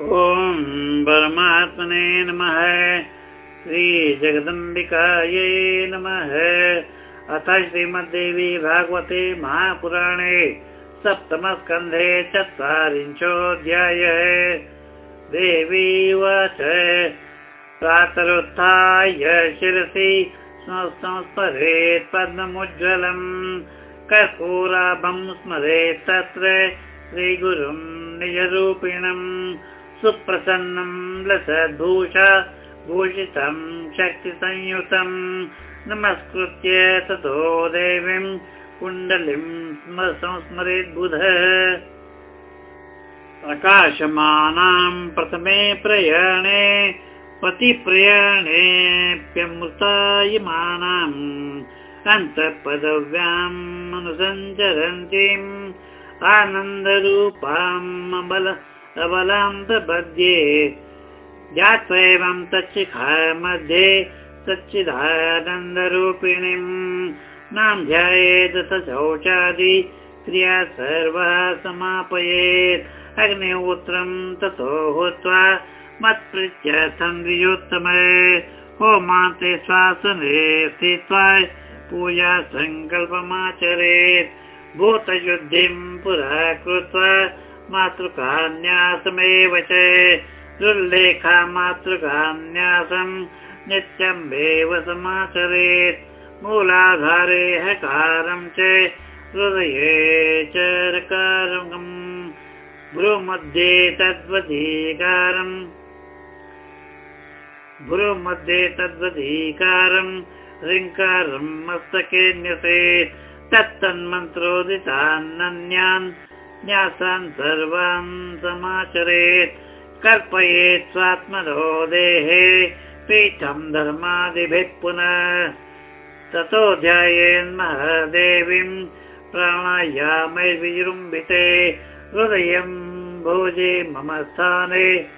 ॐ परमात्मने नमः। श्रीजगदम्बिकायै नमः। अथ श्रीमद्देवी भागवते महापुराणे सप्तमस्कन्धे चत्वारिंशोऽध्यायः। देवी उवाच। प्रातरुत्थाय शिरसि संस्मरेत् पद्ममुज्ज्वलम्। कर्पूराभं स्मरेत् तत्र श्रीगुरुं निजरूपिणम् सुप्रसन्नं लसद्भूष भूषितं शक्तिसंयुतं। नमस्कृत्य ततो देवीं कुण्डलीं संस्मरेत् बुध प्रकाशमानां प्रथमे प्रयाणे पतिप्रयाणेऽप्यमृतायमानाम्। अन्तःपदव्याम् अनुसञ्चरन्तीम् आनन्दरूपाम् अबल अबलां प्रपद्ये ज्ञात्वा एवं तच्चिखा मध्ये सच्चिदानन्दरूपिणीम् नाम ध्यायेत् स शौचादि क्रिया सर्वः समापयेत्। अग्निहोत्रम् ततो भूत्वा मत्प्रीत्यर्थं द्वियोत्तमे होमान्ते श्वासने स्थित्वा पूजा सङ्कल्पमाचरेत्। भूतयुद्धिं पुरः कृत्वा मातृकान्यासमेव च दुर्लेखा मातृकान्यासं च रकारम् भ्रूमध्ये तद्वधीकारम् भ्रूमध्ये तद्वधीकारम् ह्रीङ्कारं मस्तके न्यसेत् तत्तन्मन्त्रोदितान्नन्यान् न्यासान् सर्वान् समाचरेत् कल्पयेत् स्वात्मनो देहे पीठं धर्मादिभिः पुनः। ततो ध्यायेन्महादेवीं प्राणायामैर्विजृम्बिते हृदयं भोजे मम स्थाने।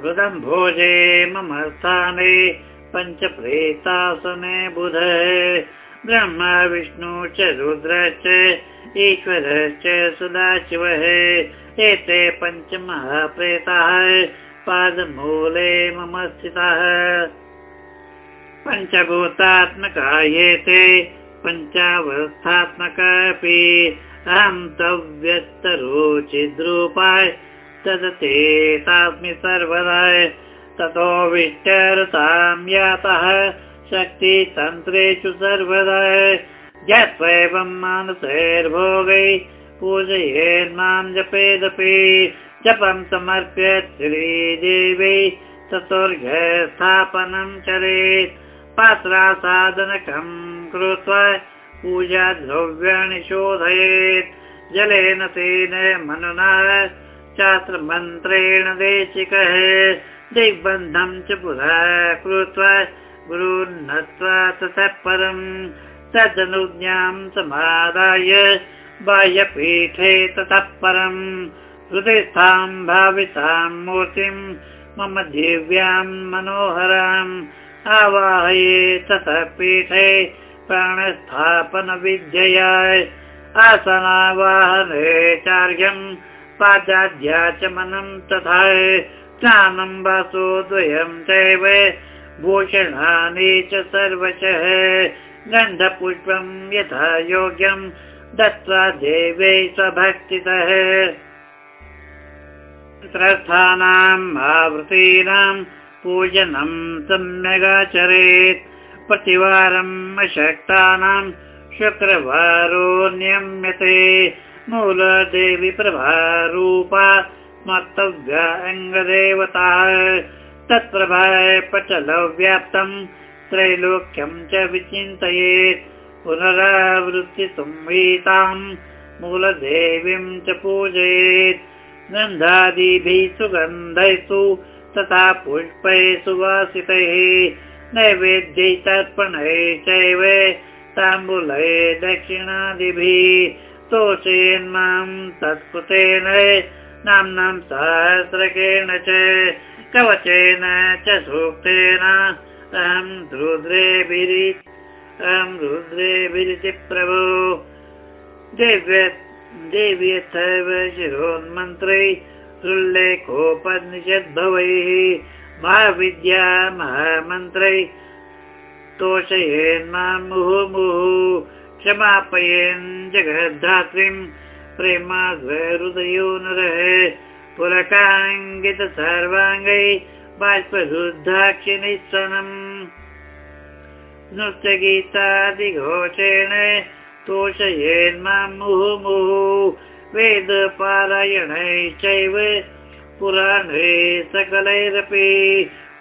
हृदं भोजे मम स्थाने पञ्चप्रेतासने बुध ब्रह्मा विष्णु च रुद्रश्च ईश्वरश्च सदाशिवः एते पञ्चमहाप्रेताः पादमूले मम स्थिताः। पञ्चभूतात्मका एते पञ्चावस्थात्मकापि अहं तव्यस्तरुचिद्रूपाय तदते तास्मि सर्वदा ततो विष्टरतां यातः शक्तितन्त्रेषु सर्वदा। ज्ञात्वा एवं मानसैर्भोगै पूजयेन्मां जपेदपि। जपं समर्प्य श्रीदेवी ततोर्घस्थापनं चरेत्। पात्रासाधनकं कृत्वा पूजा द्रव्याणि शोधयेत्। जलेन तेन मनुना शास्त्रमन्त्रेण देशिकः। दिग्बन्धं च पुरा कृत्वा गुरुन्नत्वा ततः परम् तदनुज्ञां समादाय बाह्यपीठे ततः परम् हृदयस्थां भावितां मूर्तिं मम दिव्यां मनोहराम् आवाहये ततः पीठे प्राणस्थापनविद्यया आसनावाहने चार्यम् पादाध्याचमनं तथा स्नानं वासोद्वयं चैव भूषणानि च सर्वशः गन्धपुष्पं यथा योग्यं दत्त्वा देवे स्वभक्तितः। तन्त्रस्थानाम् आवृतीनां पूजनं सम्यगाचरेत् प्रतिवारम् अशक्तानां शुक्रवारो नियम्यते। मूलदेवी प्रभारूपा स्मर्तव्या अङ्गदेवता तत्प्रभाय पटलव्याप्तं त्रैलोक्यं च विचिन्तयेत्। पुनरावृत्तिसंहितां मूलदेवीं च पूजयेत्। गन्धादिभिः सुगन्धैस्तु तथा पुष्पैः सुवासितैः। नैवेद्यै तर्पणैः चैव ताम्बूलये दक्षिणादिभिः। स्तोषेन्मां तत्कृतेन नाम्नां सहस्रकेण च कवचेन च सूक्तेन। अहं रुद्रेभिरि अहं रुद्रेभिरिति प्रभो। दिव्य देवी यथैव शिरोन्मन्त्रै सुल्लेखोपनिषद्भवैः महाविद्या महामन्त्रै तोषयेन् मां मुहुर्मुहुः क्षमापयेन् जगद्धात्रीम् प्रेमा हृदयो नरः पुरकाङ्गित सर्वाङ्गै बाष्परुद्धाक्षिनिःसनम् नृत्यगीतादिघोषेण तोषयेन्मां मुहुर्मुहुः वेदपारायणैश्चैव पुराणे सकलैरपि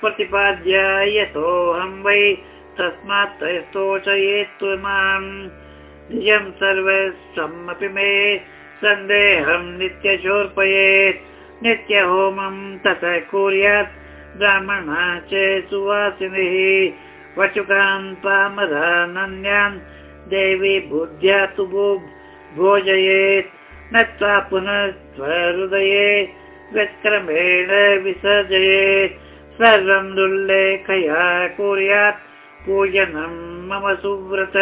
प्रतिपाद्य यतोऽहं वै तस्मात् स्तोषयेत् माम् निजं सर्वस्वमपि मे सन्देहं नित्यशोर्पयेत् नित्यहोमं ततः कुर्यात् ब्राह्मणा च सुवासिनिः वचुकान् पामरानन्यान् देवी बुद्ध्या तु भोजयेत् नत्वा पुनः स्वहृदये व्यक्रमेण विसर्जयेत्। सर्वं दुर्लेखया कुर्यात् पूजनं मम सुव्रत।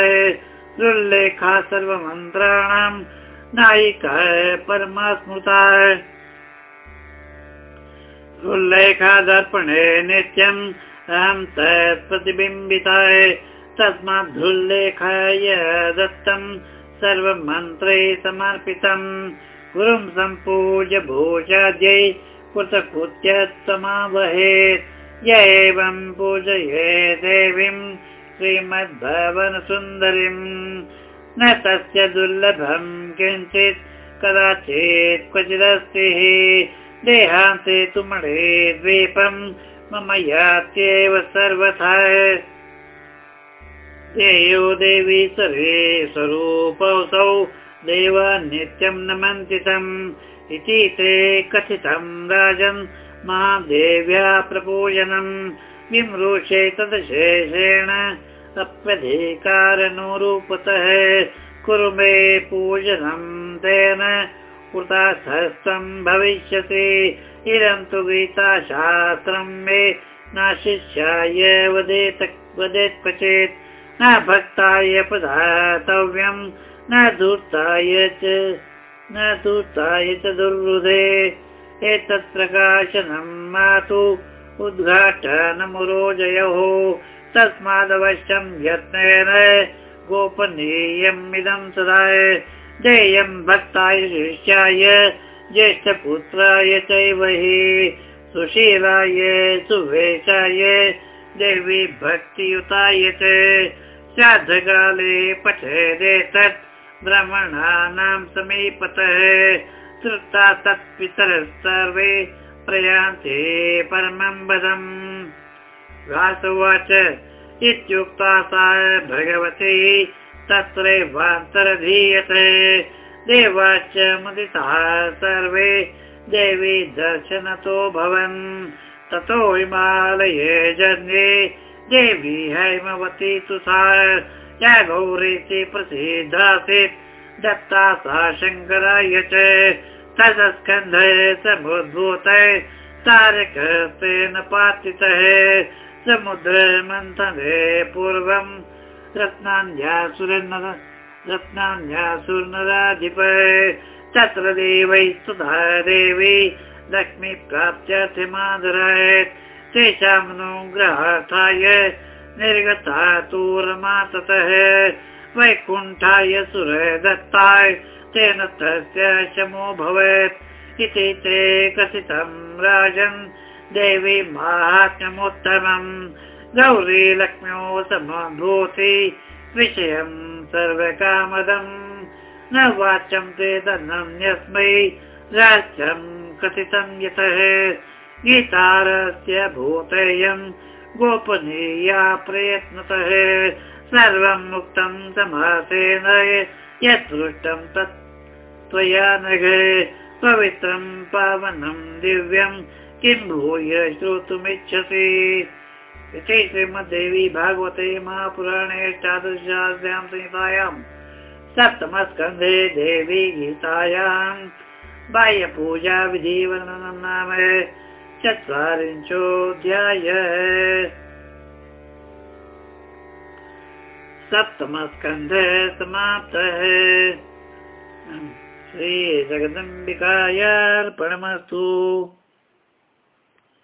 दुर्लेखा सर्वमन्त्राणां नायिका परमास्मृता उल्लेखादर्पणे नित्यम् अहं तत् प्रतिबिम्बिताय तस्माद्धुल्लेखाय दत्तं सर्वं मन्त्रे समर्पितम् गुरुं सम्पूज्य भोजाद्यै पुत्रपुत्यमावहेत् य एवं पूजये देवीं श्रीमद्भवनसुन्दरीम् न तस्य दुर्लभं किञ्चित् कदाचित् क्वचिदस्ति देहान्ते तुमणे द्वीपं मम यात्येव सर्वथा। देयो देवी सर्वे स्वरूपौसौ देव नित्यं नमन्ति तम्। इति ते कथितं राजन् महादेव्या प्रपूजनम्। विमृशे तदशेषेण अप्यधिकारनुरूपतः कुरु मे पूजनं तेन कृतार्थस्थं भविष्यति इदं तु गीताशास्त्रं मे नाशिष्याय वदेत् वदेत् क्वचित् न भक्ताय पदातव्यं न धूर्ताय च न धूर्ताय च दुर्हृदे एतत् प्रकाशनं मातु उद्घाटनमुरोजयोः। तस्मादवश्यं यत्नेन गोपनीयम् इदं सदा देयं भक्ताय शिष्याय ज्येष्ठपुत्राय चैव हि सुशीलाय सुवेशाय देवी भक्तियुताय च। श्राद्धकाले पठेदेतत् ब्राह्मणानां समीपतः। श्रुता तत्पितरः सर्वे प्रयान्ते परमं वदम् व्यासुवाच इत्युक्ता सा भगवती तत्रैवान्तरधीयते देवाश्च मुदिताः सर्वे। देवी दर्शनतो भवन्। ततो हिमालये जन्ये। देवी हैमवती तु सा गौरीति प्रसिद्धासीत् दत्ता सा शङ्कराय च। तदस्कन्ध समुद्भूत। तारकस्तेन पातितः समुद्रमन्थने पूर्वम् रत्नान्यासुरनर रत्नान्यासुरनराधिप तत्र देवै स्तुता देवी लक्ष्मी प्राप्त्यर्थमादरात् तेषां अनुग्रहार्थाय निर्गता तु रमा ततः वैकुण्ठाय सुर दत्ताय तेन तस्य शमो भवेत्। इति ते कथितं राजन्। देवी माहात्म्यमुत्तमम् गौरी लक्ष्म्यो समभूति विषयं सर्वकामदम्। न वाच्यं ते धनन्यस्मै राज्यं कथितं यतः। गीतारस्य भूतेयं गोपनीया प्रयत्नतः। सर्वं मुक्तं समासेन यत् पृष्टं तत् त्वया नघे। पवित्रं पावनं दिव्यं किं भूय श्रोतुमिच्छसि इति श्रीमद्देवी भागवते महापुराणे अष्टादशास्यां संहितायां सप्तमस्कन्धे देवी गीतायां बाह्यपूजा विधिवर्णनं नाम चत्वारिंशोऽध्याय। सप्तमस्कन्धः समाप्तः। श्रीजगदम्बिकायार्पणमस्तु।